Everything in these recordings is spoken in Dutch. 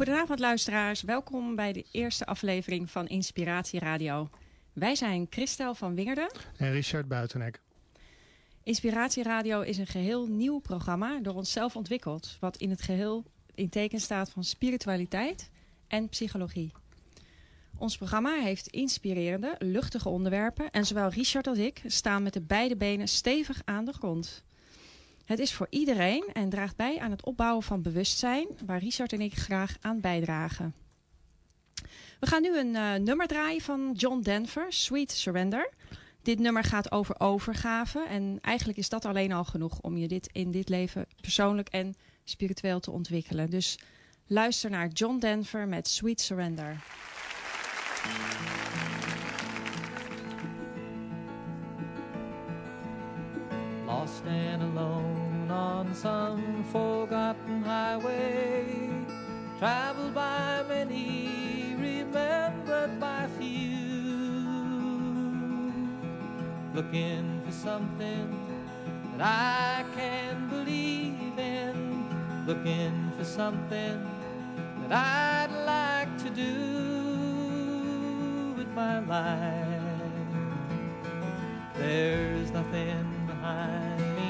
Goedenavond luisteraars, welkom bij de eerste aflevering van Inspiratie Radio. Wij zijn Christel van Wingerden en Richard Buitenek. Inspiratie Radio is een geheel nieuw programma door onszelf ontwikkeld, wat in het geheel in teken staat van spiritualiteit en psychologie. Ons programma heeft inspirerende, luchtige onderwerpen en zowel Richard als ik staan met de beide benen stevig aan de grond. Het is voor iedereen en draagt bij aan het opbouwen van bewustzijn waar Richard en ik graag aan bijdragen. We gaan nu een uh, nummer draaien van John Denver, Sweet Surrender. Dit nummer gaat over overgave en eigenlijk is dat alleen al genoeg om je dit in dit leven persoonlijk en spiritueel te ontwikkelen. Dus luister naar John Denver met Sweet Surrender. Lost and alone on some forgotten highway, traveled by many, remembered by few. Looking for something that I can believe in, looking for something that I'd like to do with my life. There's nothing behind me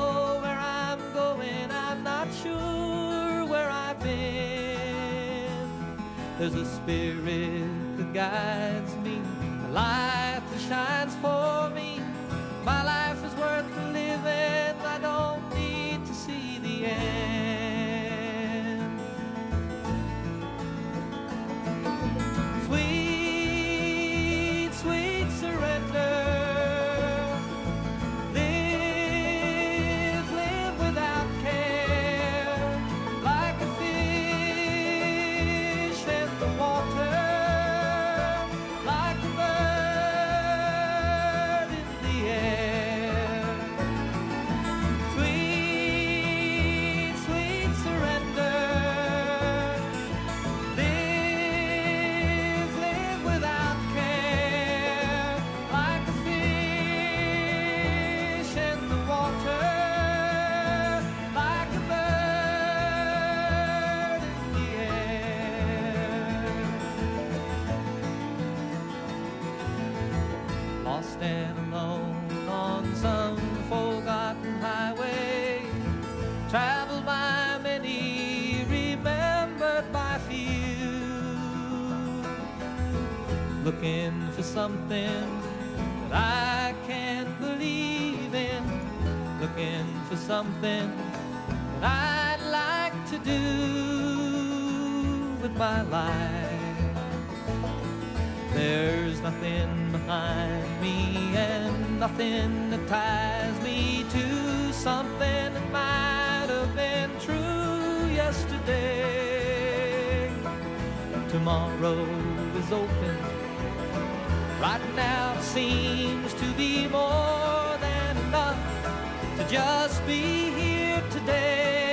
There's a spirit that guides me, a light that shines for me. My life Lost and alone on some forgotten highway, traveled by many, remembered by few. Looking for something that I can't believe in, looking for something that I'd like to do with my life. There's nothing behind me and nothing that ties me to something that might have been true yesterday. Tomorrow is open. Right now it seems to be more than enough to just be here today.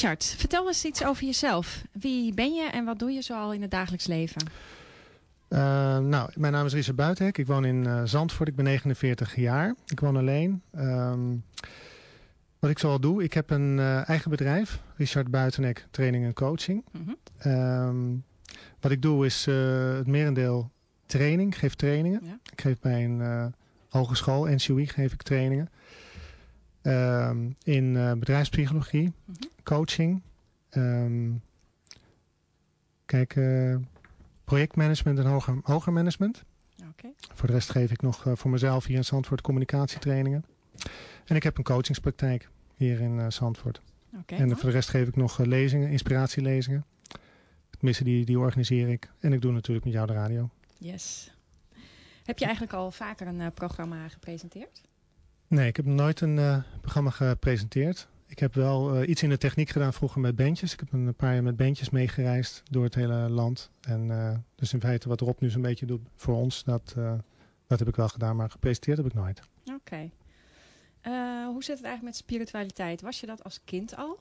Richard, vertel eens iets over jezelf. Wie ben je en wat doe je zoal in het dagelijks leven? Uh, nou, mijn naam is Richard Buitenhek. Ik woon in uh, Zandvoort. Ik ben 49 jaar. Ik woon alleen. Um, wat ik zoal doe, ik heb een uh, eigen bedrijf. Richard Buitenhek Training en Coaching. Mm -hmm. um, wat ik doe is het merendeel training. Ik geef trainingen. Ja. Ik geef bij een hogeschool, NCOI, geef ik trainingen. Um, in bedrijfspsychologie, mm -hmm. Coaching. kijk projectmanagement en hoger, hoger management. Okay. Voor de rest geef ik nog uh, voor mezelf hier in Zandvoort communicatietrainingen. En ik heb een coachingspraktijk hier in uh, Zandvoort. Okay, en voor de rest geef ik nog lezingen, inspiratielezingen. Tenminste, die, die organiseer ik. En ik doe natuurlijk met jou de radio. Yes. Heb je eigenlijk al vaker een programma gepresenteerd? Nee, ik heb nooit een programma gepresenteerd. Ik heb wel uh, iets in de techniek gedaan vroeger met bandjes. Ik heb een paar jaar met bandjes meegereisd door het hele land. En uh, dus in feite wat Rob nu zo'n beetje doet voor ons, dat, uh, dat heb ik wel gedaan. Maar gepresenteerd heb ik nooit. Oké. Okay. hoe zit het eigenlijk met spiritualiteit? Was je dat als kind al?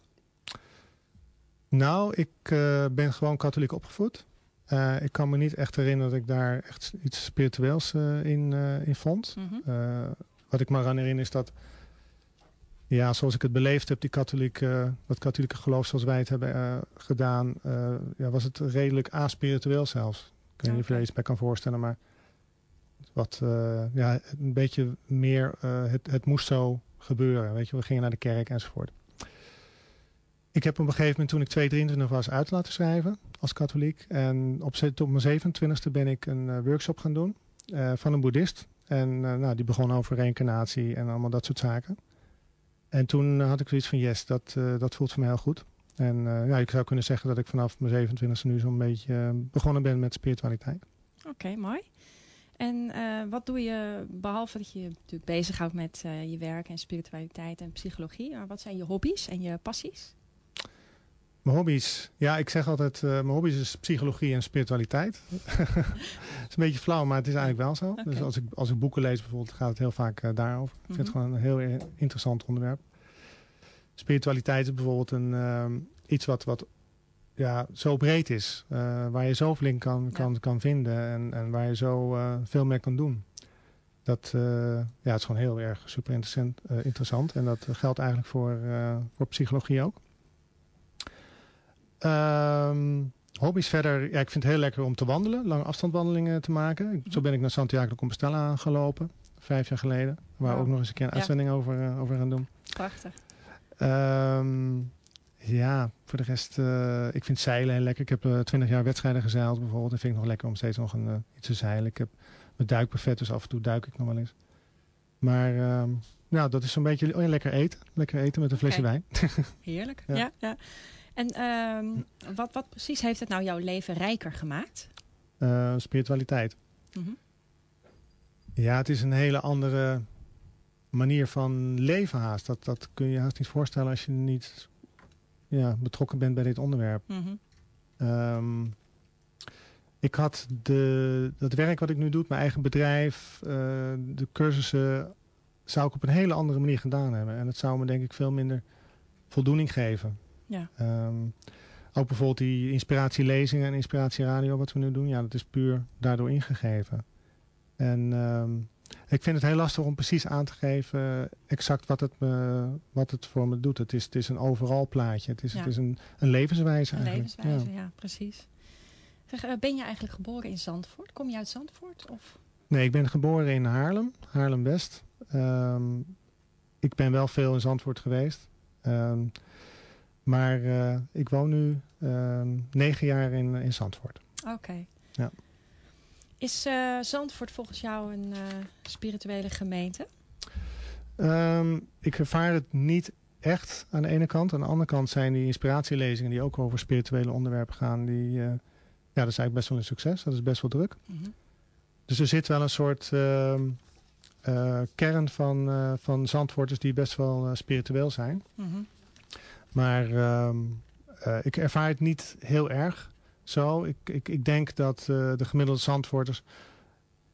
Nou, ik ben gewoon katholiek opgevoed. ik kan me niet echt herinneren dat ik daar echt iets spiritueels in, in vond. Mm -hmm. wat ik me aan herinner is dat ja, zoals ik het beleefd heb, die katholieke, dat katholieke geloof zoals wij het hebben uh, gedaan, uh, ja, was het redelijk aspiritueel zelfs. Ik weet niet of je er iets bij kan voorstellen, maar wat, uh, ja, een beetje meer, het, het moest zo gebeuren. Weet je, we gingen naar de kerk enzovoort. Ik heb op een gegeven moment toen ik 2, 23 was uit laten schrijven als katholiek. En op, op mijn 27e ben ik een workshop gaan doen van een boeddhist. En nou, die begon over reïncarnatie en allemaal dat soort zaken. En toen had ik zoiets van yes, dat, uh, dat voelt voor mij heel goed. En uh, ja, ik zou kunnen zeggen dat ik vanaf mijn 27e nu zo'n beetje uh, begonnen ben met spiritualiteit. Oké, mooi. En wat doe je, behalve dat je natuurlijk bezighoudt met je werk en spiritualiteit en psychologie, maar wat zijn je hobby's en je passies? Mijn hobby's, ja, ik zeg altijd, mijn hobby's is psychologie en spiritualiteit. Het is een beetje flauw, maar het is eigenlijk wel zo. Okay. Dus als ik, als ik boeken lees bijvoorbeeld, gaat het heel vaak uh, daarover. Mm -hmm. Ik vind het gewoon een heel interessant onderwerp. Spiritualiteit is bijvoorbeeld een, uh, iets wat, wat ja, zo breed is. Waar je zoveel in kan, kan, ja. kan vinden en, en waar je zo veel mee kan doen. Dat ja, het is gewoon heel erg super interessant. interessant. En dat geldt eigenlijk voor, voor psychologie ook. Um, hobby's verder, ja, ik vind het heel lekker om te wandelen, lange afstandwandelingen te maken. Zo ben ik naar Santiago de Compostela gelopen, vijf jaar geleden. Waar we ook nog eens een keer een uitzending over, uh, over gaan doen. Prachtig. Um, ja, voor de rest, uh, ik vind zeilen heel lekker. Ik heb uh, twintig jaar wedstrijden gezeild bijvoorbeeld. En vind ik nog lekker om steeds nog een, iets te zeilen. Ik heb mijn duikbuffet, dus af en toe duik ik nog wel eens. Maar um, nou, dat is zo'n beetje oh ja, lekker eten. Lekker eten met een flesje okay. wijn. Heerlijk, ja. ja, ja. En um, wat, wat precies heeft het nou jouw leven rijker gemaakt? Uh, spiritualiteit. Mm -hmm. Ja, het is een hele andere manier van leven haast. Dat, dat kun je haast niet voorstellen als je niet ja, betrokken bent bij dit onderwerp. Mm -hmm. um, ik had de, dat werk wat ik nu doe, mijn eigen bedrijf, uh, de cursussen, zou ik op een hele andere manier gedaan hebben. En dat zou me denk ik veel minder voldoening geven. Ja. Um, ook bijvoorbeeld die inspiratielezingen en inspiratieradio wat we nu doen. Ja, dat is puur daardoor ingegeven. En um, ik vind het heel lastig om precies aan te geven exact wat het, me, wat het voor me doet. Het is, het is een overal plaatje. Het is, ja. het is een, een levenswijze een eigenlijk. levenswijze, ja, ja precies. Zeg, eh, ben je eigenlijk geboren in Zandvoort? Kom je uit Zandvoort? Of? Nee, ik ben geboren in Haarlem, Haarlem-West. Um, ik ben wel veel in Zandvoort geweest. Um, maar uh, ik woon nu uh, negen jaar in, in Zandvoort. Oké. Okay. Ja. Is uh, Zandvoort volgens jou een spirituele gemeente? Um, ik ervaar het niet echt aan de ene kant. Aan de andere kant zijn die inspiratielezingen die ook over spirituele onderwerpen gaan. Die, ja, dat is eigenlijk best wel een succes. Dat is best wel druk. Mm -hmm. Dus er zit wel een soort ehm, kern van, van Zandvoorters die best wel spiritueel zijn. Mm -hmm. Maar um, uh, ik ervaar het niet heel erg zo. Ik, ik, ik denk dat uh, de gemiddelde zandvoorters...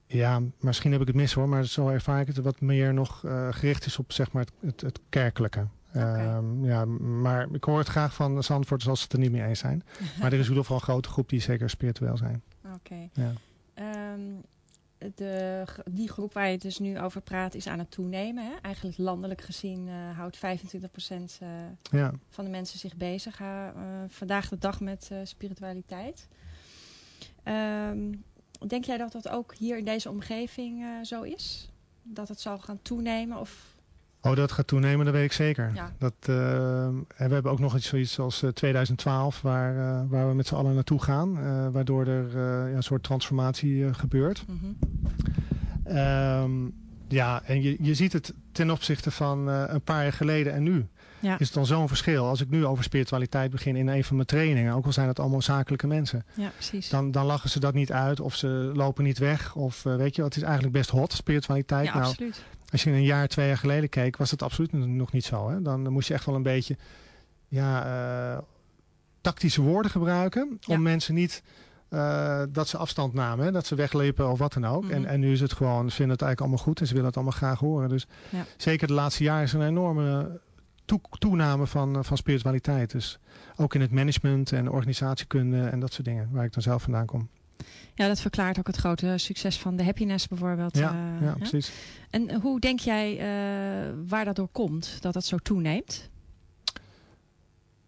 Ja, misschien heb ik het mis hoor, maar zo ervaar ik het wat meer nog uh, gericht is op zeg maar, het, het, het kerkelijke. Ehm, ja, maar ik hoor het graag van Zandvoort als ze het er niet mee eens zijn. maar er is in ieder geval een grote groep die zeker spiritueel zijn. Oké. Ja. Ehm, de, die groep waar je dus nu over praat is aan het toenemen. Hè? Eigenlijk landelijk gezien uh, houdt 25% uh, ja. van de mensen zich bezig. Uh, vandaag de dag met spiritualiteit. Um, denk jij dat dat ook hier in deze omgeving zo is? Dat het zal gaan toenemen? Of Oh, dat gaat toenemen, dat weet ik zeker. Ja. Dat, uh, en we hebben ook nog iets zoiets als uh, 2012, waar, uh, waar we met z'n allen naartoe gaan. waardoor er ja, een soort transformatie gebeurt. Mm -hmm. um, ja, en je, je ziet het ten opzichte van een paar jaar geleden en nu. Ja. Is het dan zo'n verschil? Als ik nu over spiritualiteit begin in een van mijn trainingen, ook al zijn het allemaal zakelijke mensen. Ja, precies. Dan, dan lachen ze dat niet uit of ze lopen niet weg. Of weet je, het is eigenlijk best hot, spiritualiteit. Ja, nou, absoluut. Als je een jaar, twee jaar geleden keek, was het absoluut nog niet zo. Hè? Dan moest je echt wel een beetje ja, uh, tactische woorden gebruiken. Om mensen niet uh, dat ze afstand namen. Hè? Dat ze weglepen of wat dan ook. Mm -hmm. en, en nu is het gewoon, ze vinden het eigenlijk allemaal goed. En ze willen het allemaal graag horen. Dus ja. zeker de laatste jaren is er een enorme toe, toename van, van spiritualiteit. Dus ook in het management en organisatiekunde en dat soort dingen. Waar ik dan zelf vandaan kom. Ja, dat verklaart ook het grote succes van de happiness bijvoorbeeld. Ja, uh, ja precies. En hoe denk jij uh, waar dat door komt, dat dat zo toeneemt?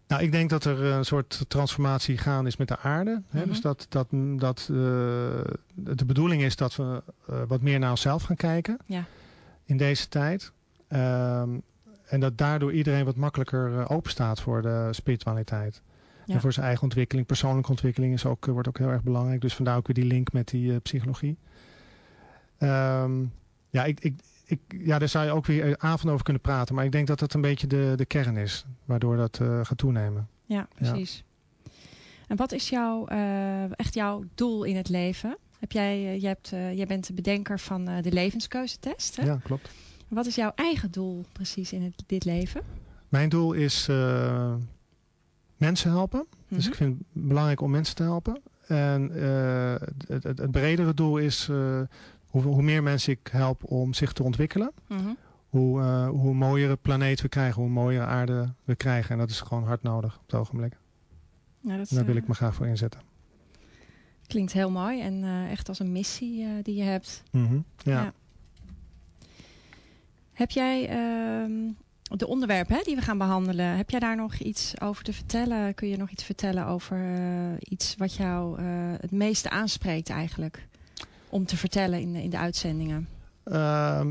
Nou, ik denk dat er een soort transformatie gaan is met de aarde. Mm -hmm. hè? Dus dat, dat, dat uh, de bedoeling is dat we wat meer naar onszelf gaan kijken ja. in deze tijd. Um, en dat daardoor iedereen wat makkelijker open staat voor de spiritualiteit. Ja. En voor zijn eigen ontwikkeling. Persoonlijke ontwikkeling is ook, wordt ook heel erg belangrijk. Dus vandaar ook weer die link met die uh, psychologie. Um, ja, ik, ik, ik, ja, daar zou je ook weer avond over kunnen praten. Maar ik denk dat dat een beetje de, de kern is. Waardoor dat uh, gaat toenemen. Ja, precies. Ja. En wat is jouw, uh, echt jouw doel in het leven? Heb jij, jij, hebt, jij bent de bedenker van de levenskeuzetest. Hè? Ja, klopt. Wat is jouw eigen doel precies in het, dit leven? Mijn doel is mensen helpen. Mm -hmm. Dus ik vind het belangrijk om mensen te helpen. En uh, het, het, het, bredere doel is uh, hoe, hoe, meer mensen ik help om zich te ontwikkelen. Mm -hmm. hoe, uh, hoe mooiere planeet we krijgen, hoe mooiere aarde we krijgen. En dat is gewoon hard nodig op het ogenblik. Ja, dat Daar wil ik me graag voor inzetten. Klinkt heel mooi en echt als een missie die je hebt. Mm -hmm. ja. ja. Heb jij ehm, de onderwerpen hè, die we gaan behandelen. Heb jij daar nog iets over te vertellen? Kun je nog iets vertellen over uh, iets wat jou uh, het meeste aanspreekt eigenlijk? Om te vertellen in de, in de uitzendingen. Uh,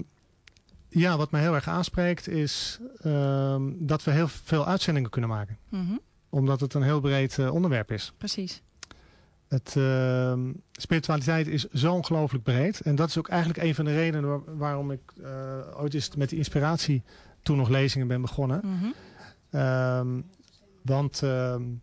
ja, wat mij heel erg aanspreekt is ehm, dat we heel veel uitzendingen kunnen maken. Mm -hmm. Omdat het een heel breed uh, onderwerp is. Precies. Het, ehm, spiritualiteit is zo ongelooflijk breed. En dat is ook eigenlijk een van de redenen waar, waarom ik ooit eens met die inspiratie toen nog lezingen ben begonnen. Mm -hmm. um, want um,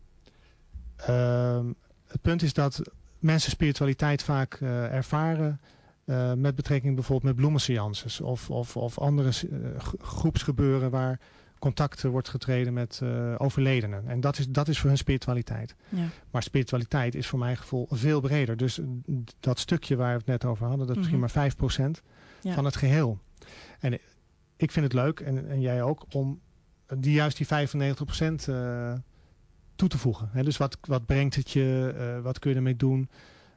um, het punt is dat mensen spiritualiteit vaak uh, ervaren uh, met betrekking bijvoorbeeld met bloemenseances of, of, of andere uh, groepsgebeuren waar contact wordt getreden met overledenen. En dat is, dat is voor hun spiritualiteit. Ja. Maar spiritualiteit is voor mijn gevoel veel breder. Dus dat stukje waar we het net over hadden, dat is Mhm. misschien maar 5% Ja. van het geheel. En ik vind het leuk, en, en jij ook, om die juist die 95% uh, toe te voegen. He, dus wat, wat brengt het je, uh, wat kun je ermee doen,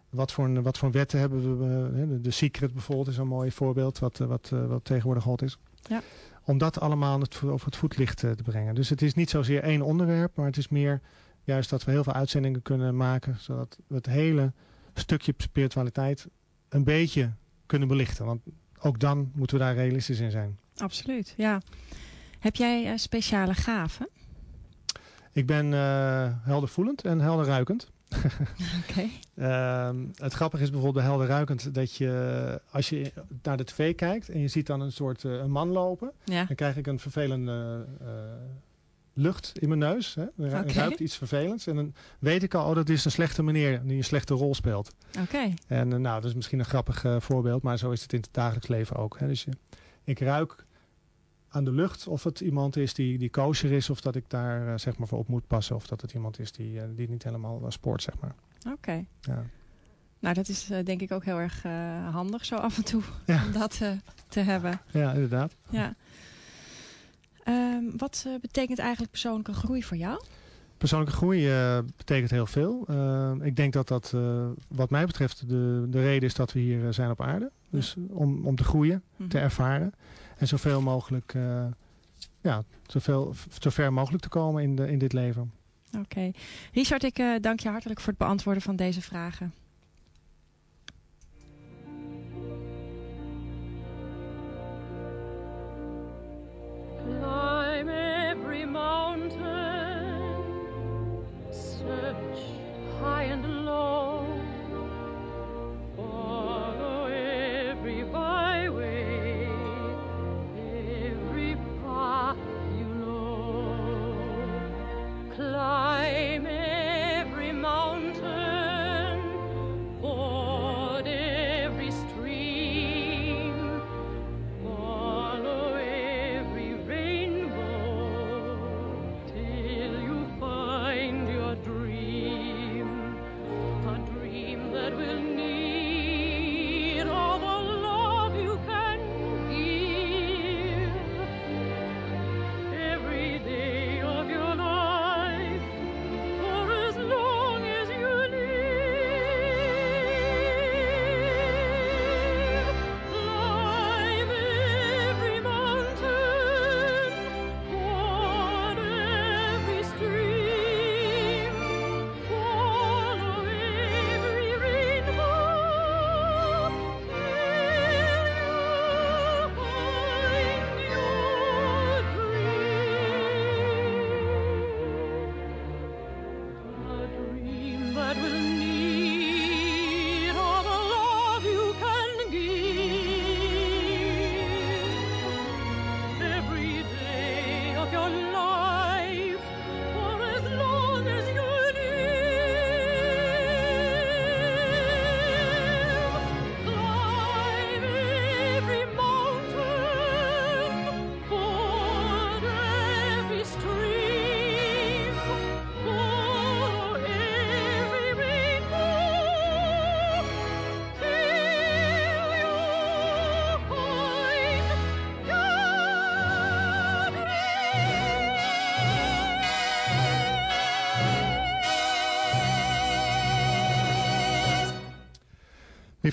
wat voor, een, wat voor wetten hebben we. Uh, de Secret bijvoorbeeld is een mooi voorbeeld, wat, wat, wat tegenwoordig hot is. Ja. Om dat allemaal het, over het voetlicht te brengen. Dus het is niet zozeer één onderwerp, maar het is meer juist dat we heel veel uitzendingen kunnen maken, zodat we het hele stukje spiritualiteit een beetje kunnen belichten. Want ook dan moeten we daar realistisch in zijn. Absoluut, ja. Heb jij uh, speciale gaven? Ik ben uh, heldervoelend en helderruikend. Oké. Okay. uh, het grappige is bijvoorbeeld bij helderruikend dat je, als je naar de tv kijkt en je ziet dan een soort uh, een man lopen, ja. dan krijg ik een vervelende uh, lucht in mijn neus. Hè? Er okay. ruikt iets vervelends. En dan weet ik al, oh, dat is een slechte meneer die een slechte rol speelt. Oké. Okay. En uh, nou, dat is misschien een grappig voorbeeld, maar zo is het in het dagelijks leven ook. Hè? Dus je, ik ruik aan de lucht of het iemand is die, die kosher is, of dat ik daar uh, zeg maar voor op moet passen, of dat het iemand is die, die niet helemaal sport, zeg maar. Oké. Okay. Ja. Nou, dat is denk ik ook heel erg handig zo af en toe ja. om dat te hebben. Ja, inderdaad. Ja. Ehm, wat betekent eigenlijk persoonlijke groei voor jou? Persoonlijke groei betekent heel veel. Ehm, ik denk dat dat wat mij betreft de, de reden is dat we hier zijn op aarde. Dus om, om te groeien, te mhm. ervaren. En zoveel mogelijk, ja, zoveel, zover mogelijk te komen in, de, in dit leven. Oké. Richard, ik uh, dank je hartelijk voor het beantwoorden van deze vragen. Climb every mountain, search high and low,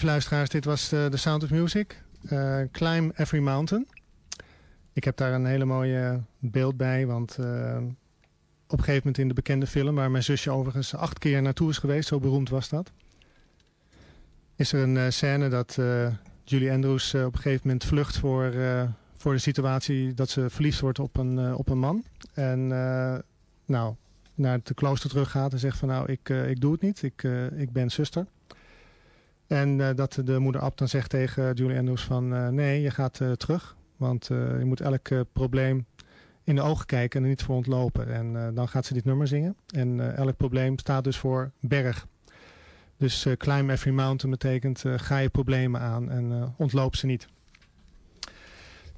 Luisteraars, dit was de The Sound of Music. Eh, Climb Every Mountain. Ik heb daar een hele mooie beeld bij, want eh, op een gegeven moment in de bekende film, waar mijn zusje overigens acht keer naartoe is geweest, zo beroemd was dat, is er een eh, scène dat Julie Andrews op een gegeven moment vlucht voor, voor de situatie dat ze verliefd wordt op een, op een man. En nou, naar het klooster terug gaat en zegt van nou, ik, ik doe het niet, ik, ik ben zuster. En uh, dat de moeder Ab dan zegt tegen Julie Andrews van uh, nee, je gaat uh, terug. Want je moet elk probleem in de ogen kijken en er niet voor ontlopen. En dan gaat ze dit nummer zingen. En elk probleem staat dus voor berg. Dus climb every mountain betekent ga je problemen aan en ontloop ze niet.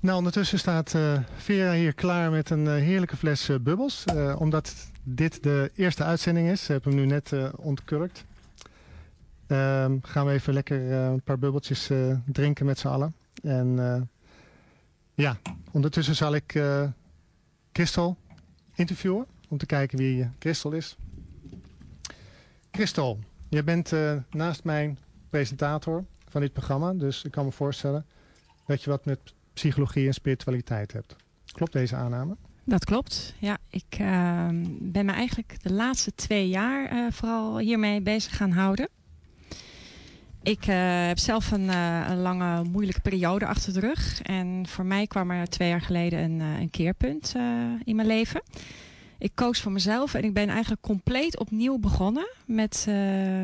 Nou, ondertussen staat Vera hier klaar met een heerlijke fles bubbels. omdat dit de eerste uitzending is. Ze hebben hem nu net ontkurkt. Um, gaan we even lekker uh, een paar bubbeltjes uh, drinken met z'n allen. En uh, ja, ondertussen zal ik Christel interviewen. Om te kijken wie Christel is. Christel, jij bent naast mijn presentator van dit programma. Dus ik kan me voorstellen dat je wat met psychologie en spiritualiteit hebt. Klopt deze aanname? Dat klopt. Ja, ik ehm, ben me eigenlijk de laatste twee jaar vooral hiermee bezig gaan houden. Ik uh, heb zelf een, uh, een, lange moeilijke periode achter de rug. En voor mij kwam er twee jaar geleden een, uh, een keerpunt in mijn leven. Ik koos voor mezelf en ik ben eigenlijk compleet opnieuw begonnen met,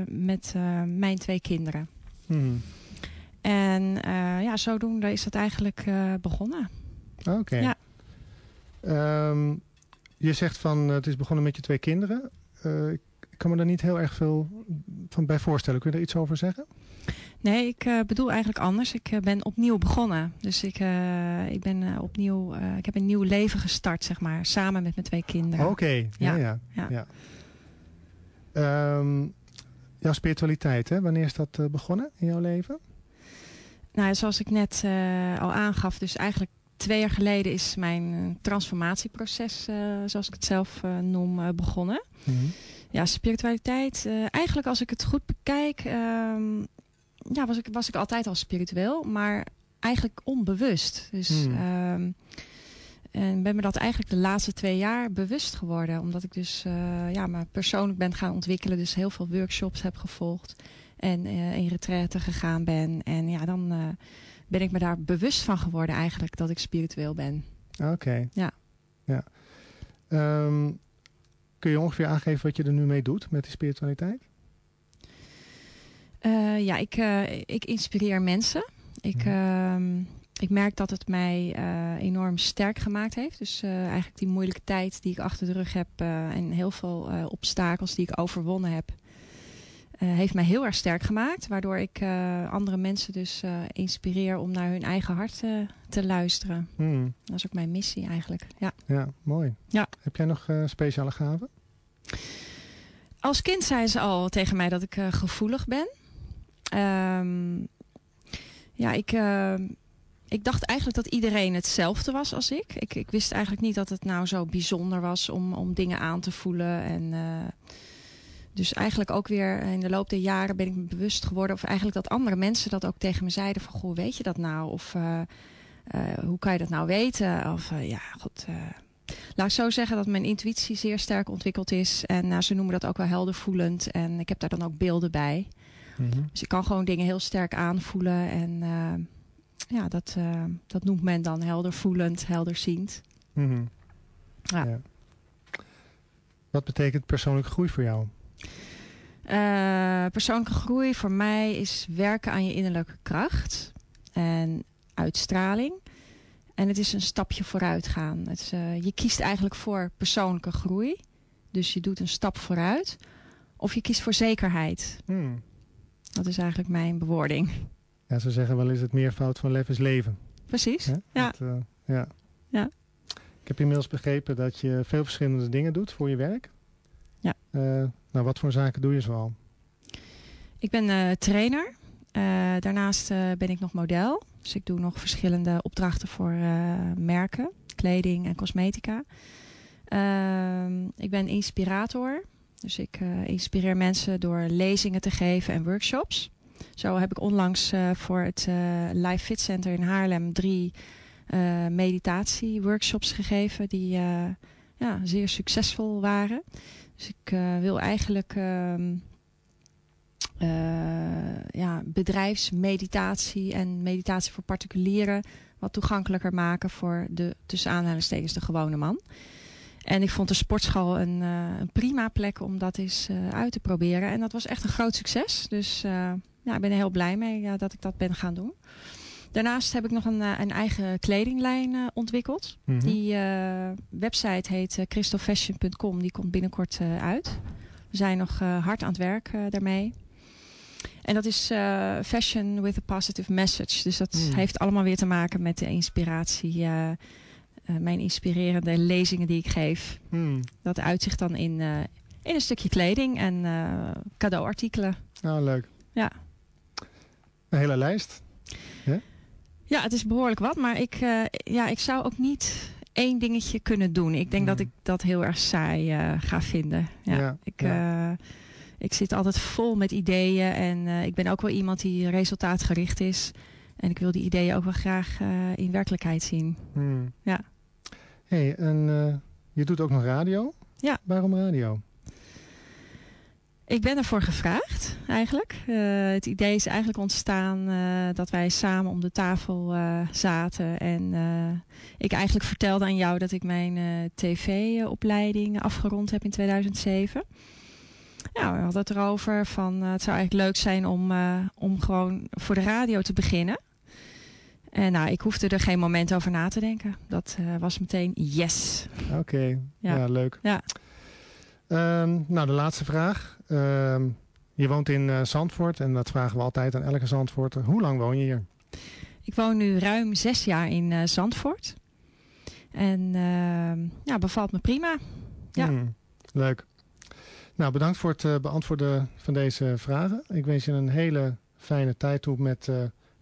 met mijn twee kinderen. Hmm. En ja, zodoende is dat eigenlijk begonnen. Oké. Ja. Um, je zegt van het is begonnen met je twee kinderen. ik kan me daar niet heel erg veel van bij voorstellen. Kun je er iets over zeggen? Nee, ik uh, bedoel eigenlijk anders. Ik uh, ben opnieuw begonnen. Dus ik, uh, ik ben opnieuw, ik heb een nieuw leven gestart, zeg maar, samen met mijn twee kinderen. Oké, okay. ja, ja. ja. ja. Um, jouw spiritualiteit, hè? wanneer is dat begonnen in jouw leven? Nou, zoals ik net al aangaf, dus eigenlijk twee jaar geleden is mijn transformatieproces, zoals ik het zelf noem, begonnen. Mhm. Ja, spiritualiteit. eigenlijk als ik het goed bekijk, ehm, ja, was, ik, was ik altijd al spiritueel, maar eigenlijk onbewust. Dus hmm. um, en ben me dat eigenlijk de laatste twee jaar bewust geworden. Omdat ik dus uh, ja, me persoonlijk ben gaan ontwikkelen. Dus heel veel workshops heb gevolgd. En uh, in retraite gegaan ben. En ja, dan uh, ben ik me daar bewust van geworden eigenlijk dat ik spiritueel ben. Oké. Ja. ja. Um, kun je ongeveer aangeven wat je er nu mee doet met die spiritualiteit? Ja, ik, ik inspireer mensen. Ik... Mm ik merk dat het mij uh, enorm sterk gemaakt heeft. Dus eigenlijk die moeilijke tijd die ik achter de rug heb en heel veel obstakels die ik overwonnen heb, heeft mij heel erg sterk gemaakt. Waardoor ik andere mensen dus inspireer om naar hun eigen hart te luisteren. Hmm. Dat is ook mijn missie eigenlijk. Ja, ja mooi. Ja. Heb jij nog speciale gaven? Als kind zei ze al tegen mij dat ik gevoelig ben. Um, ja, ik ik dacht eigenlijk dat iedereen hetzelfde was als ik. ik. Ik wist eigenlijk niet dat het nou zo bijzonder was om, om dingen aan te voelen. En, uh, dus eigenlijk ook weer in de loop der jaren ben ik me bewust geworden... of eigenlijk dat andere mensen dat ook tegen me zeiden van... goh, weet je dat nou? Of uh, hoe kan je dat nou weten? Of ja, god... Laat ik zo zeggen dat mijn intuïtie zeer sterk ontwikkeld is. En nou, ze noemen dat ook wel heldervoelend. En ik heb daar dan ook beelden bij. Mm -hmm. Dus ik kan gewoon dingen heel sterk aanvoelen. En ja, dat, uh, dat noemt men dan heldervoelend, helderziend. Mm -hmm. ja. ja. Wat betekent persoonlijke groei voor jou? Uh, persoonlijke groei voor mij is werken aan je innerlijke kracht en uitstraling. En het is een stapje vooruit gaan. Het, uh, je kiest eigenlijk voor persoonlijke groei. Dus je doet een stap vooruit. Of je kiest voor zekerheid. Hmm. Dat is eigenlijk mijn bewoording. Ja, ze zeggen wel is het meervoud van lef is leven. Precies, ja. Dat, uh, ja. ja. Ik heb inmiddels begrepen dat je veel verschillende dingen doet voor je werk. Ja. Uh, nou, wat voor zaken doe je zoal? Ik ben uh, trainer. daarnaast ben ik nog model. Dus ik doe nog verschillende opdrachten voor merken, kleding en cosmetica. Ehm, ik ben inspirator. Dus ik inspireer mensen door lezingen te geven en workshops. Zo heb ik onlangs uh, voor het uh, Live Fit Center in Haarlem drie meditatieworkshops gegeven die ja, zeer succesvol waren. Dus ik wil eigenlijk ehm, ja, bedrijfsmeditatie en meditatie voor particulieren wat toegankelijker maken voor de tussen aanhalingstekens de gewone man. En ik vond de sportschool een, een prima plek om dat eens uit te proberen. En dat was echt een groot succes. Dus ja, ik ben er heel blij mee dat ik dat ben gaan doen. Daarnaast heb ik nog een, eh, een eigen kledinglijn uh, ontwikkeld. Mhm. Die uh, website heet uh, crystalfashion.com. Die komt binnenkort uit. We zijn nog hard aan het werk daarmee. En dat is fashion with a positive message. Dus dat mhm. heeft allemaal weer te maken met de inspiratie. Mijn inspirerende lezingen die ik geef. Mm. Dat uitzicht dan in, in een stukje kleding en cadeauartikelen. Oh, leuk. Ja. Een hele lijst. Ja, ja het is behoorlijk wat. Maar ik, ja, ik zou ook niet één dingetje kunnen doen. Ik denk dat hmm. ik dat heel erg saai uh, ga vinden. Ja, ja ik, ja. Uh, ik zit altijd vol met ideeën. En ik ben ook wel iemand die resultaatgericht is. En ik wil die ideeën ook wel graag in werkelijkheid zien. Hmm. Ja. Hey, en je doet ook nog radio? Ja. Waarom radio? Ik ben ervoor gevraagd eigenlijk. Uh, het idee is eigenlijk ontstaan uh, dat wij samen om de tafel uh, zaten. En ik eigenlijk vertelde aan jou dat ik mijn tv-opleiding afgerond heb in 2007. Ja, we hadden het erover van het zou eigenlijk leuk zijn om, om gewoon voor de radio te beginnen. En nou, ik hoefde er geen moment over na te denken. Dat was meteen yes. Oké, ja. ja. leuk. Ja. Um, nou, de laatste vraag. Uh, je woont in uh, Zandvoort en dat vragen we altijd aan elke Zandvoorter. Hoe lang woon je hier? Ik woon nu ruim zes jaar in uh, Zandvoort. En uh, ja, bevalt me prima. Ja. Hmm, leuk. Nou, bedankt voor het beantwoorden van deze vragen. Ik wens je een hele fijne tijd toe met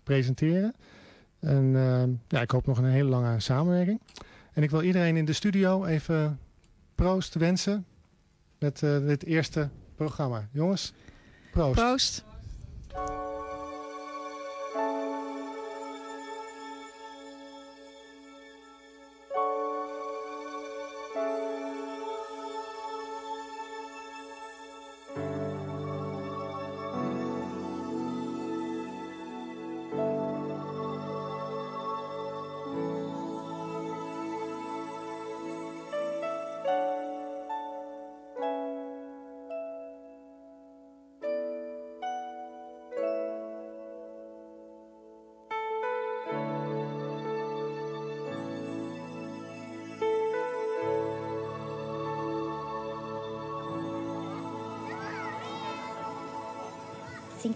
presenteren. En ja, ik hoop nog een hele lange samenwerking. En ik wil iedereen in de studio even proost wensen met dit eerste programma. Jongens, proost. Proost.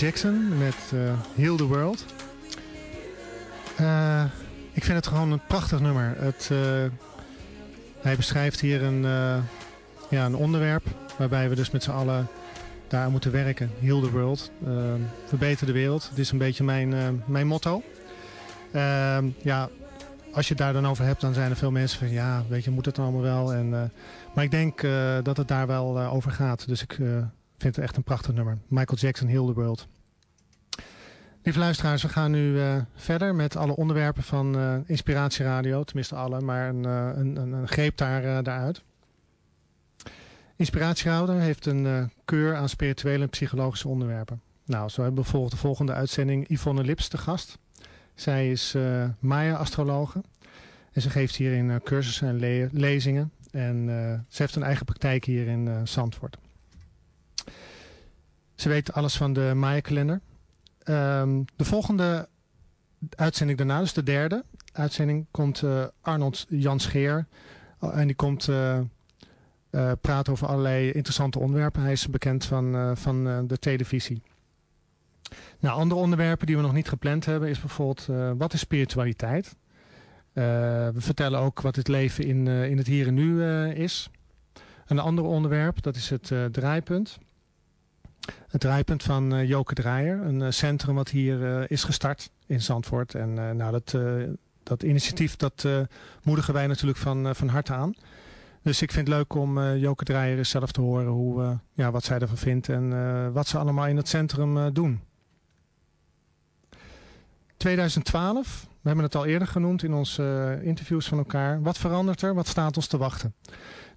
Jackson met Heal the World. ik vind het gewoon een prachtig nummer. Het, hij beschrijft hier een, ja, een onderwerp waarbij we dus met z'n allen daar moeten werken. Heal the world. verbeter de wereld. Het is een beetje mijn, mijn motto. ja, als je het daar dan over hebt, dan zijn er veel mensen van ja, weet je, moet het dan allemaal wel. En, eh, maar ik denk dat het daar wel over gaat. Dus ik vind het echt een prachtig nummer. Michael Jackson, Heal the World. Lieve luisteraars, we gaan nu verder met alle onderwerpen van Inspiratieradio. Tenminste alle, maar een, een, een, een greep daar, daaruit. Inspiratieradio heeft een keur aan spirituele en psychologische onderwerpen. Nou, zo hebben we bijvoorbeeld de volgende uitzending Yvonne Lips te gast. Zij is uh, Maya-astrologe. En ze geeft hierin uh, cursussen en lezingen. En uh, ze heeft een eigen praktijk hier in uh, Zandvoort. Ze weet alles van de Maya-kalender. Um, de volgende uitzending daarna, dus de derde uitzending, komt Arnold Jan Scheer. en die komt praten over allerlei interessante onderwerpen. Hij is bekend van, van de televisie. Nou, andere onderwerpen die we nog niet gepland hebben is bijvoorbeeld uh, wat is spiritualiteit? Uh, we vertellen ook wat het leven in, uh, in het hier en nu is. Een ander onderwerp, dat is het draaipunt. Het draaipunt van Joke Draaier, een centrum wat hier is gestart in Zandvoort. En nou, dat, dat initiatief dat moedigen wij natuurlijk van, van harte aan. Dus ik vind het leuk om uh, Joke Draaier zelf te horen hoe, uh, ja, wat zij ervan vindt en uh, wat ze allemaal in het centrum doen. 2012, we hebben het al eerder genoemd in onze uh, interviews van elkaar. Wat verandert er? Wat staat ons te wachten?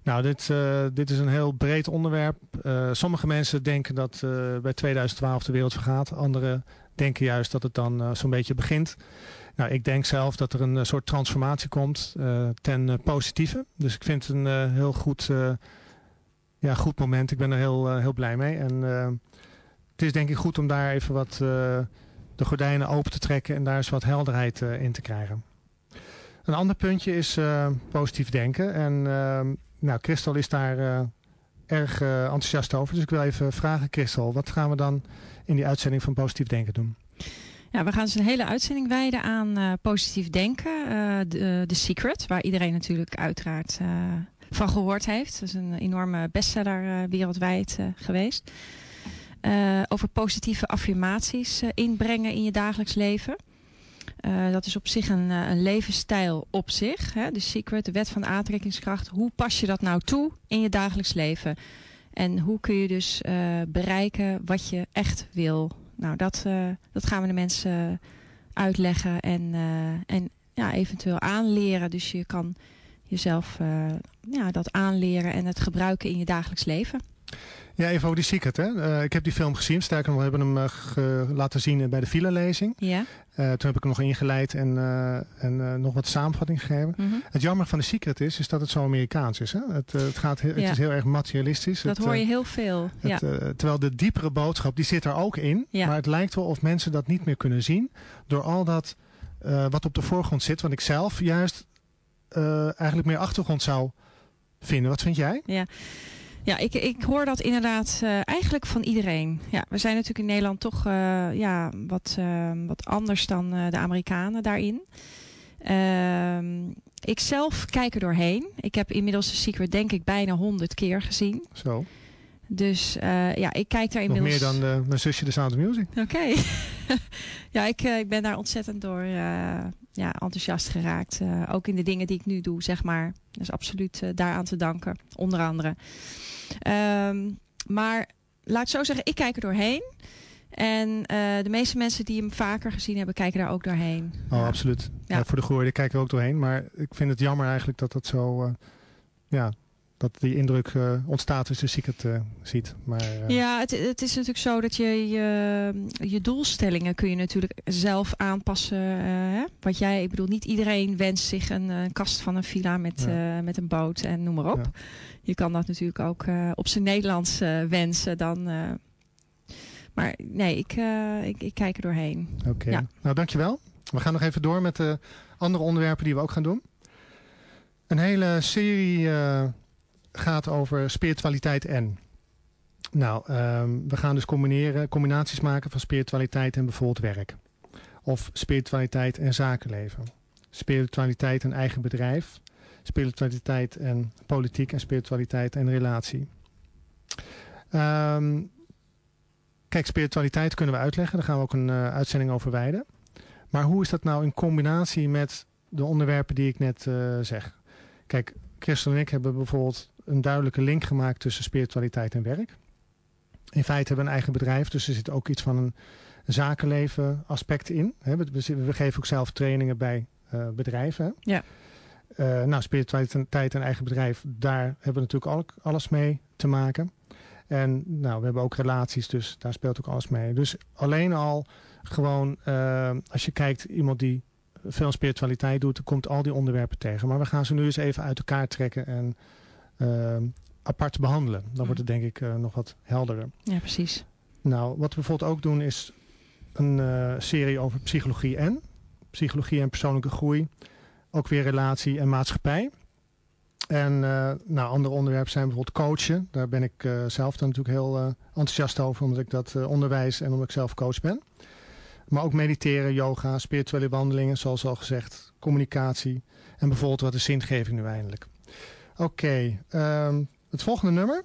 Nou, dit, uh, dit is een heel breed onderwerp. Uh, sommige mensen denken dat bij 2012 de wereld vergaat. Anderen denken juist dat het dan zo'n beetje begint. Nou, ik denk zelf dat er een soort transformatie komt ten positieve. Dus ik vind het een heel goed, ja, goed moment. Ik ben er heel, heel blij mee. En het is denk ik goed om daar even wat de gordijnen open te trekken en daar eens wat helderheid in te krijgen. Een ander puntje is positief denken. En uh, nou, Christel is daar erg enthousiast over. Dus ik wil even vragen, Christel, wat gaan we dan in die uitzending van positief denken doen? Ja, we gaan dus een hele uitzending wijden aan positief denken. de, The Secret, waar iedereen natuurlijk uiteraard van gehoord heeft. Dat is een enorme bestseller wereldwijd geweest. Over positieve affirmaties inbrengen in je dagelijks leven. Uh, dat is op zich een, een levensstijl op zich. Hè? De secret, de wet van aantrekkingskracht. Hoe pas je dat nou toe in je dagelijks leven? En hoe kun je dus bereiken wat je echt wil? Nou, dat, dat gaan we de mensen uitleggen en, en ja, eventueel aanleren. Dus je kan jezelf ja, dat aanleren en het gebruiken in je dagelijks leven. Ja, even over die Secret. Hè? Uh, ik heb die film gezien. Sterker nog, we hebben hem uh, laten zien bij de filelezing. Ja. Uh, toen heb ik hem nog ingeleid en, en nog wat samenvatting gegeven. Mm -hmm. Het jammer van de Secret is, is dat het zo Amerikaans is. Hè? Het, het, gaat ja. het is heel erg materialistisch. Dat het, hoor je heel veel. Het, ja. terwijl de diepere boodschap, die zit er ook in. Ja. Maar het lijkt wel of mensen dat niet meer kunnen zien. Door al dat wat op de voorgrond zit. Want ik zelf juist eigenlijk meer achtergrond zou vinden. Wat vind jij? Ja. Ja, ik, ik hoor dat inderdaad uh, eigenlijk van iedereen. Ja, we zijn natuurlijk in Nederland toch uh, ja, wat, uh, wat anders dan de Amerikanen daarin. Ehm, ik zelf kijk er doorheen. Ik heb inmiddels The Secret denk ik bijna honderd keer gezien. Zo. Dus ja, ik kijk daar inmiddels... Nog meer dan mijn zusje de Sound of Music. Oké. ja, ik, ik ben daar ontzettend door ja, enthousiast geraakt. ook in de dingen die ik nu doe, zeg maar. Dus absoluut daaraan te danken, onder andere. Um, maar laat ik zo zeggen, ik kijk er doorheen. En uh, de meeste mensen die hem vaker gezien hebben, kijken daar ook doorheen. Oh, absoluut. Ja. ja voor de gehoorde kijken er ook doorheen. Maar ik vind het jammer eigenlijk dat dat zo... Uh, ja, dat die indruk uh, ontstaat als je Secret uh, ziet. Maar, uh... Ja, het, het, is natuurlijk zo dat je, je je doelstellingen kun je natuurlijk zelf aanpassen. Hè? Wat jij, ik bedoel, niet iedereen wenst zich een, een kast van een villa met, ja. met een boot en noem maar op. Ja. Je kan dat natuurlijk ook op zijn Nederlands wensen. Dan, maar nee, ik, ik, ik, kijk er doorheen. Oké, okay. ja. nou dankjewel. We gaan nog even door met de andere onderwerpen die we ook gaan doen. Een hele serie gaat over spiritualiteit en. Nou, ehm, we gaan dus combineren, combinaties maken van spiritualiteit en bijvoorbeeld werk. Of spiritualiteit en zakenleven. Spiritualiteit en eigen bedrijf. Spiritualiteit en politiek en spiritualiteit en relatie. Um, kijk, spiritualiteit kunnen we uitleggen. Daar gaan we ook een uh, uitzending over wijden. Maar hoe is dat nou in combinatie met de onderwerpen die ik net uh, zeg? Kijk, Christel en ik hebben bijvoorbeeld een duidelijke link gemaakt tussen spiritualiteit en werk. In feite hebben we een eigen bedrijf, dus er zit ook iets van een zakenleven aspect in. We, geven ook zelf trainingen bij uh, bedrijven. Ja. Uh, nou, spiritualiteit en eigen bedrijf, daar hebben we natuurlijk al, alles mee te maken. En nou, we hebben ook relaties, dus daar speelt ook alles mee. Dus alleen al gewoon, uh, als je kijkt, iemand die veel spiritualiteit doet, komt al die onderwerpen tegen. Maar we gaan ze nu eens even uit elkaar trekken en apart behandelen. Dan wordt het denk ik uh, nog wat helderder. Ja, precies. Nou, wat we bijvoorbeeld ook doen is een uh, serie over psychologie en. Psychologie en persoonlijke groei. Ook weer relatie en maatschappij. En uh, nou, andere onderwerpen zijn bijvoorbeeld coachen. Daar ben ik uh, zelf dan natuurlijk heel uh, enthousiast over, omdat ik dat onderwijs en omdat ik zelf coach ben. Maar ook mediteren, yoga, spirituele wandelingen, zoals al gezegd, communicatie en bijvoorbeeld wat is zingeving nu eindelijk. Oké, um, het volgende nummer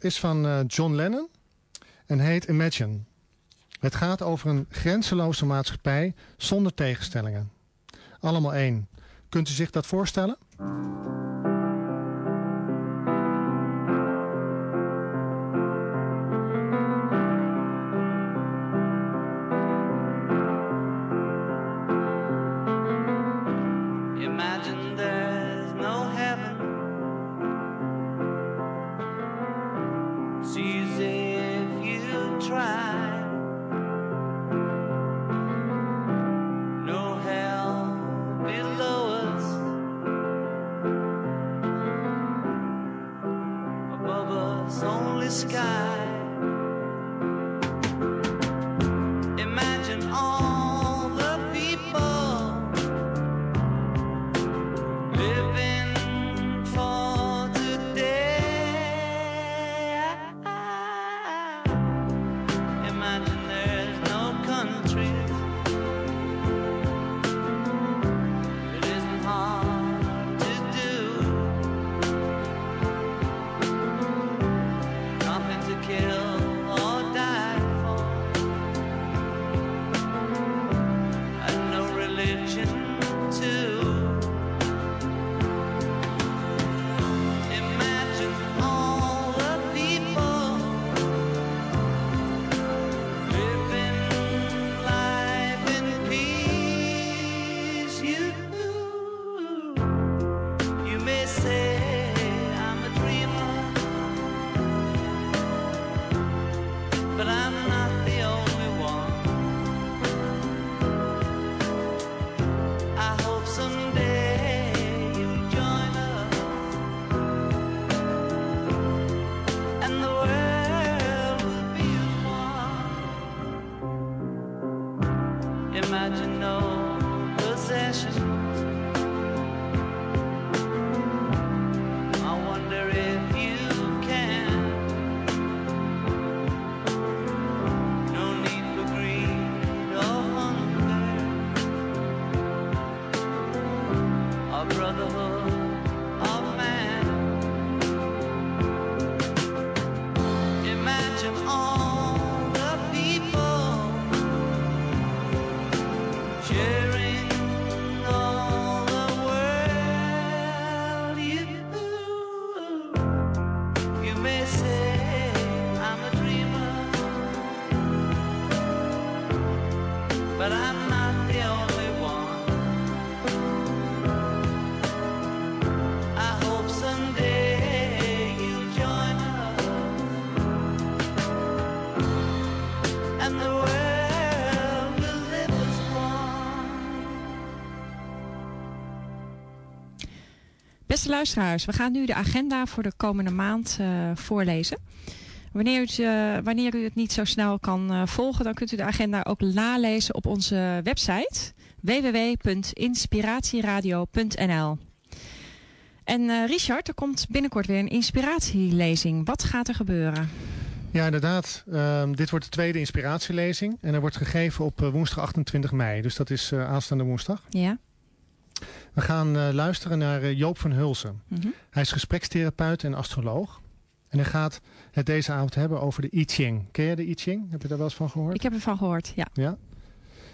is van John Lennon en heet Imagine. Het gaat over een grenzeloze maatschappij zonder tegenstellingen. Allemaal één. Kunt u zich dat voorstellen? Beste luisteraars, we gaan nu de agenda voor de komende maand uh, voorlezen. Wanneer u, uh, wanneer u, het niet zo snel kan uh, volgen, dan kunt u de agenda ook nalezen op onze website www.inspiratieradio.nl. En Richard, er komt binnenkort weer een inspiratielezing. Wat gaat er gebeuren? Ja, inderdaad. Ehm, dit wordt de tweede inspiratielezing. En er wordt gegeven op woensdag 28 mei. Dus dat is aanstaande woensdag. Ja. We gaan uh, luisteren naar Joop van Hulsen. Mm -hmm. Hij is gesprekstherapeut en astroloog. En hij gaat het deze avond hebben over de I Ching. Ken je de I Ching? Heb je daar wel eens van gehoord? Ik heb ervan gehoord, ja. Ja?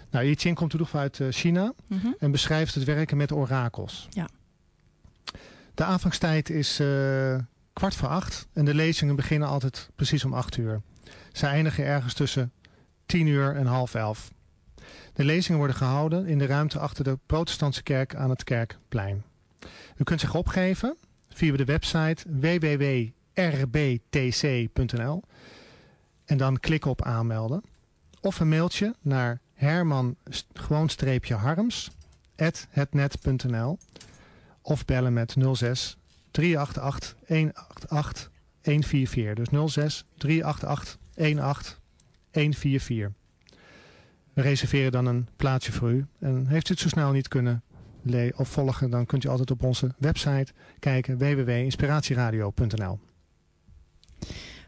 Nou, I Ching komt toevallig uit uh, China. Mm -hmm. En beschrijft het werken met orakels. Ja. De aanvangstijd is kwart voor acht. En de lezingen beginnen altijd precies om acht uur. Ze eindigen ergens tussen tien uur en half elf. De lezingen worden gehouden in de ruimte achter de protestantse kerk aan het Kerkplein. U kunt zich opgeven via de website www.rbtc.nl en dan klikken op aanmelden. Of een mailtje naar herman-harms hetnet.nl of bellen met 06 388 188 144. Dus 06 388 18 144. We reserveren dan een plaatsje voor u. En heeft u het zo snel niet kunnen of volgen, dan kunt u altijd op onze website kijken www.inspiratieradio.nl.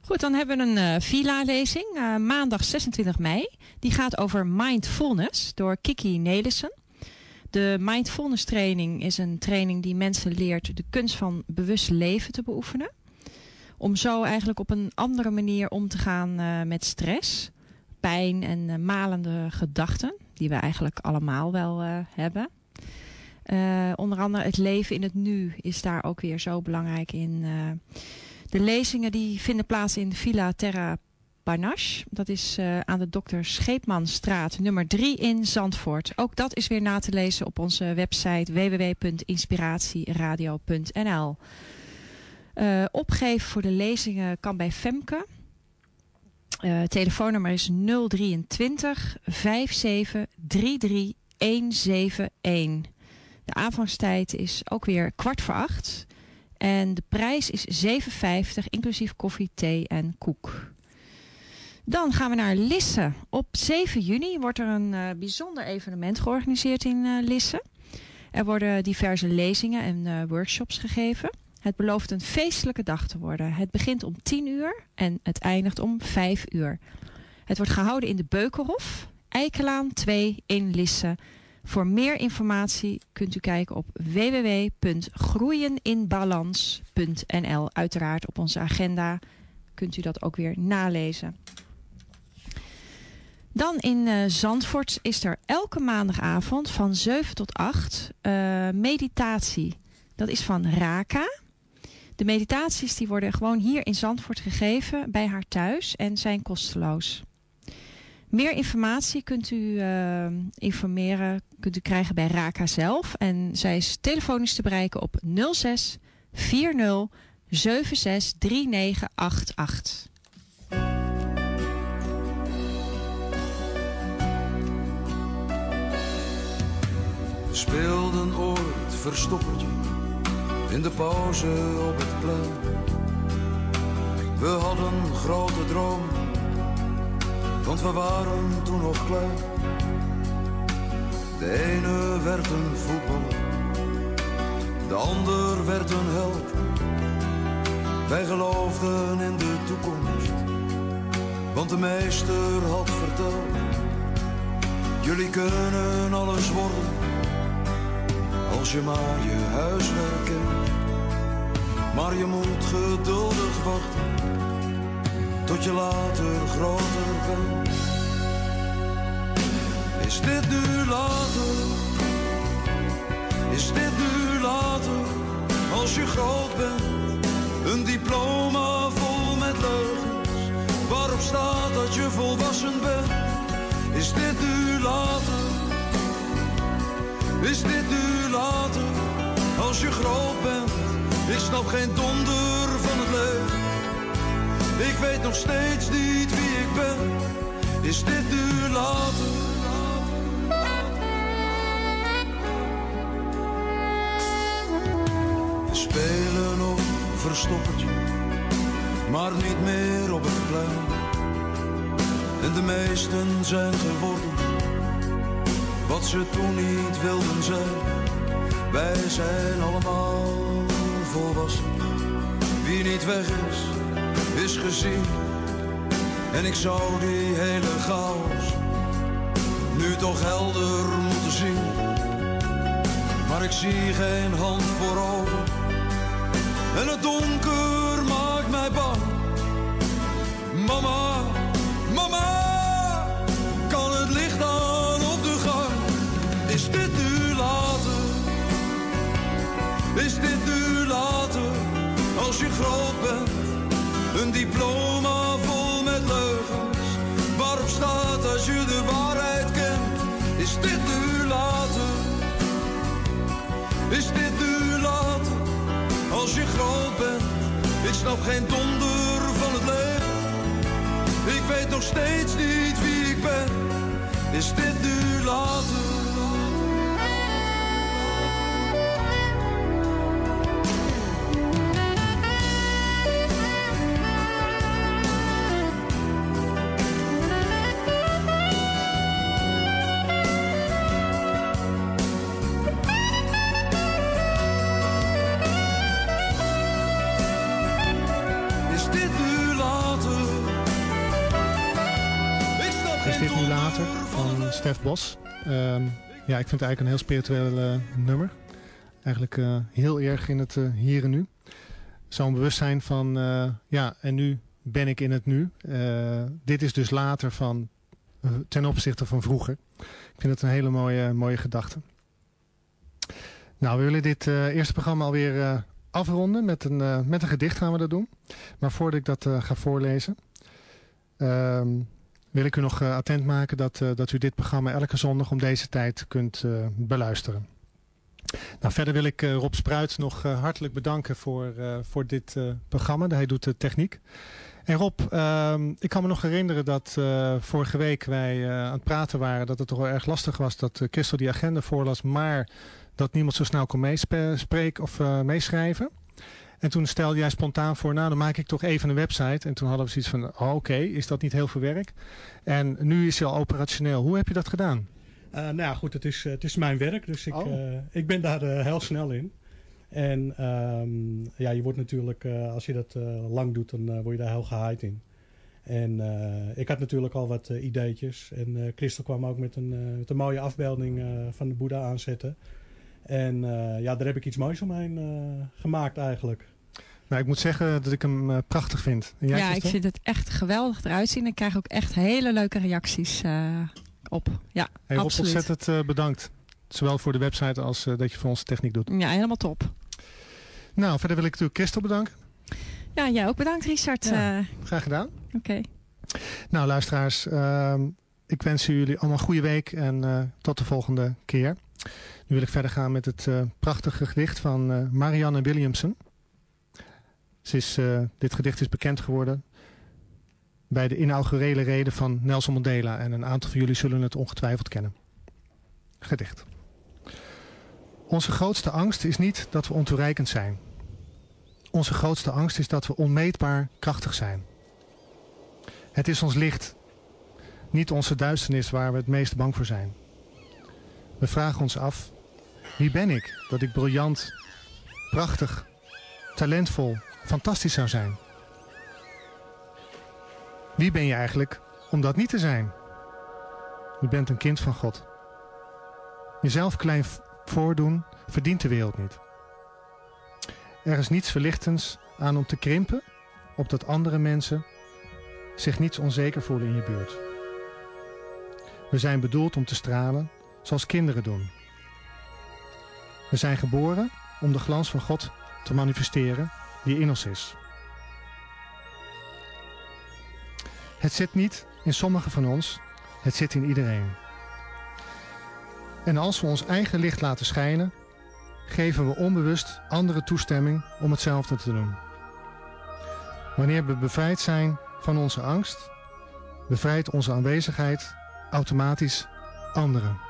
Goed, dan hebben we een uh, villa-lezing, uh, maandag 26 mei. Die gaat over mindfulness door Kiki Nelissen. De mindfulness training is een training die mensen leert de kunst van bewust leven te beoefenen. Om zo eigenlijk op een andere manier om te gaan uh, met stress, pijn en malende gedachten. Die we eigenlijk allemaal wel hebben. Uh, onder andere het leven in het nu is daar ook weer zo belangrijk in. Uh, de lezingen die vinden plaats in Villa Terra Panache. Dat is uh, aan de Dr. Scheepmanstraat nummer 3 in Zandvoort. Ook dat is weer na te lezen op onze website www.inspiratieradio.nl Opgeven voor de lezingen kan bij Femke. Telefoonnummer is 023 57 33 171. De aanvangstijd is ook weer kwart voor acht. En de prijs is 7,50 inclusief koffie, thee en koek. Dan gaan we naar Lisse. Op 7 juni wordt er een uh, bijzonder evenement georganiseerd in uh, Lisse. Er worden diverse lezingen en uh, workshops gegeven. Het belooft een feestelijke dag te worden. Het begint om 10 uur en het eindigt om 5 uur. Het wordt gehouden in de Beukenhof, Eikelaan 2 in Lisse. Voor meer informatie kunt u kijken op www.groeieninbalans.nl. Uiteraard op onze agenda kunt u dat ook weer nalezen. Dan in uh, Zandvoort is er elke maandagavond van 7 tot 8 uh, meditatie. Dat is van Raka. De meditaties die worden gewoon hier in Zandvoort gegeven bij haar thuis en zijn kosteloos. Meer informatie kunt u uh, informeren, kunt u krijgen bij Raka zelf. En zij is telefonisch te bereiken op 06 40 76 3988. We speelden ooit verstoppertje in de pauze op het plein. We hadden grote dromen want we waren toen nog klein. De ene werd een voetballer, de ander werd een held. Wij geloofden in de toekomst, want de meester had verteld. Jullie kunnen alles worden, als je maar je huiswerk kent. Maar je moet geduldig wachten tot je later groter bent. Is dit nu later? Is dit nu later? Als je groot bent, een diploma vol met leugens, waarop staat dat je volwassen bent. Is dit nu later? Is dit nu later? Als je groot bent, ik snap geen donder van het leven. Ik weet nog steeds niet wie ik ben. Is dit nu later? We spelen nog verstoppertje, maar niet meer op het plein. En de meesten zijn geworden wat ze toen niet wilden zijn. Wij zijn allemaal Wie niet weg is, is gezien En ik zou die hele chaos nu toch helder moeten zien. Maar ik zie geen hand voor ogen. En het donker maakt mij bang. Mama, Als je groot bent, een diploma vol met leugens. Waarop staat als je de waarheid kent? Is dit nu later? Is dit nu later? Als je groot bent, ik snap geen donder van het leven. Ik weet nog steeds niet wie ik ben. Is dit nu later? Stef Bos. Ehm, ja, ik vind het eigenlijk een heel spiritueel eh, nummer. Eigenlijk eh, heel erg in het eh, hier en nu. Zo'n bewustzijn van, ja, en nu ben ik in het nu. Dit is dus later van, ten opzichte van vroeger. Ik vind het een hele mooie, mooie gedachte. Nou, we willen dit eerste programma alweer afronden. Met een, met een gedicht gaan we dat doen. Maar voordat ik dat ga voorlezen... ehm, wil ik u nog eh, attent maken dat, eh, dat u dit programma elke zondag om deze tijd kunt eh, beluisteren. Nou, verder wil ik Rob Spruit nog hartelijk bedanken voor, voor dit programma. Hij doet de techniek. En Rob, ehm, ik kan me nog herinneren dat vorige week wij aan het praten waren... dat het toch wel erg lastig was dat Christel die agenda voorlas... maar dat niemand zo snel kon meespreken of meeschrijven. En toen stelde jij spontaan voor, nou dan maak ik toch even een website. En toen hadden we zoiets van, oh, oké, is dat niet heel veel werk? En nu is hij al operationeel. Hoe heb je dat gedaan? Uh, nou ja, goed, het is, het is mijn werk, dus ik, Oh. uh, ik ben daar uh, heel snel in. En um, ja, je wordt natuurlijk, als je dat lang doet, dan word je daar heel gehaaid in. En ik had natuurlijk al wat ideetjes. En Christel kwam ook met een, met een mooie afbeelding van de Boeddha aanzetten. En ja, daar heb ik iets moois omheen gemaakt eigenlijk. Nou, ik moet zeggen dat ik hem uh, prachtig vind. ja, Christel? ik vind het echt geweldig eruit zien. Ik krijg ook echt hele leuke reacties uh, op. Ja, hey, Rob, absoluut. ontzettend uh, bedankt. Zowel voor de website als dat je voor onze techniek doet. Ja, helemaal top. Nou, verder wil ik natuurlijk Christel bedanken. Ja, jij ook bedankt Richard. Ja, graag gedaan. Oké. Okay. Nou, luisteraars. ik wens jullie allemaal een goede week en uh, tot de volgende keer. Nu wil ik verder gaan met het uh, prachtige gedicht van Marianne Williamson. Uh, dit gedicht is bekend geworden bij de inaugurele reden van Nelson Mandela. En een aantal van jullie zullen het ongetwijfeld kennen. Gedicht. Onze grootste angst is niet dat we ontoereikend zijn. Onze grootste angst is dat we onmeetbaar krachtig zijn. Het is ons licht, niet onze duisternis waar we het meest bang voor zijn. We vragen ons af, wie ben ik dat ik briljant, prachtig, talentvol, fantastisch zou zijn? Wie ben je eigenlijk om dat niet te zijn? Je bent een kind van God. Jezelf klein voordoen verdient de wereld niet. Er is niets verlichtends aan om te krimpen, opdat andere mensen zich niets onzeker voelen in je buurt. We zijn bedoeld om te stralen zoals kinderen doen. We zijn geboren om de glans van God te manifesteren die in ons is. Het zit niet in sommigen van ons, het zit in iedereen. En als we ons eigen licht laten schijnen, geven we onbewust anderen toestemming om hetzelfde te doen. Wanneer we bevrijd zijn van onze angst, bevrijdt onze aanwezigheid automatisch anderen.